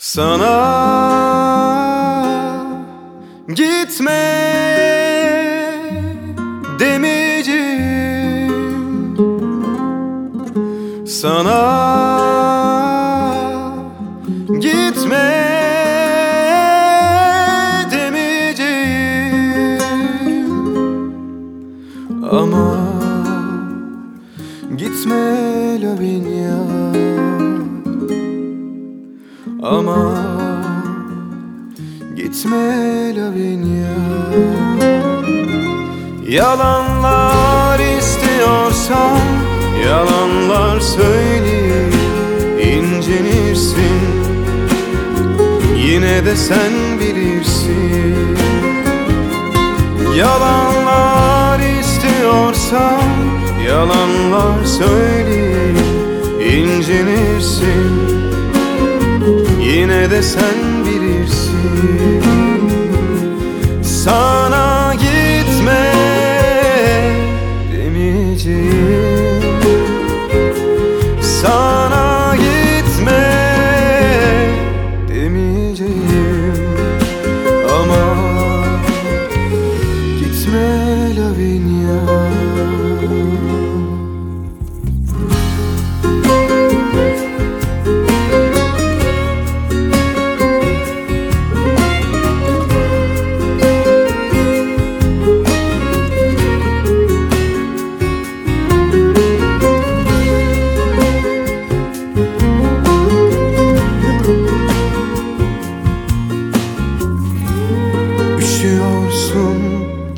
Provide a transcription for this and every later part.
Sana gitme demeyeceğim. Sana gitme demeyeceğim. Ama gitme Lavinia ama gitme Lavinia. Yalanlar istiyorsan Yalanlar söyleyip incinirsin. Yine de sen bilirsin. Yalanlar istiyorsan Yalanlar söyleyip incinirsin Yine de sen bilirsin. Sana gitme demeyeceğim. Sana gitme demeyeceğim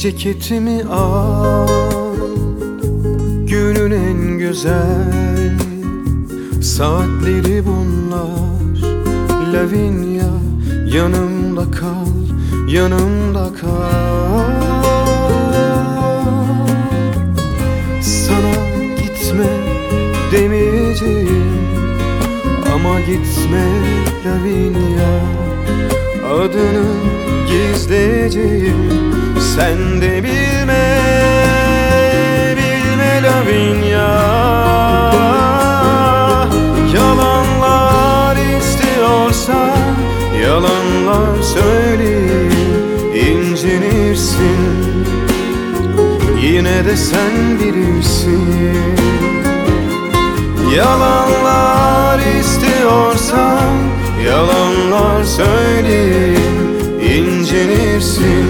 ceketimi al. Günün en güzel saatleri bunlar. Lavinia yanımda kal, yanımda kal. Sana gitme demeyeceğim Ama gitme Lavinia. Adını gizleyeceğim Sen de bilme Bilme Lavinia Yalanlar istiyorsan Yalanlar söyleyip incinirsin. Yine de sen bilirsin. Yalanlar istiyorsan Yalanlar söyleyip incinirsin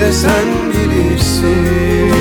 de sen bilirsin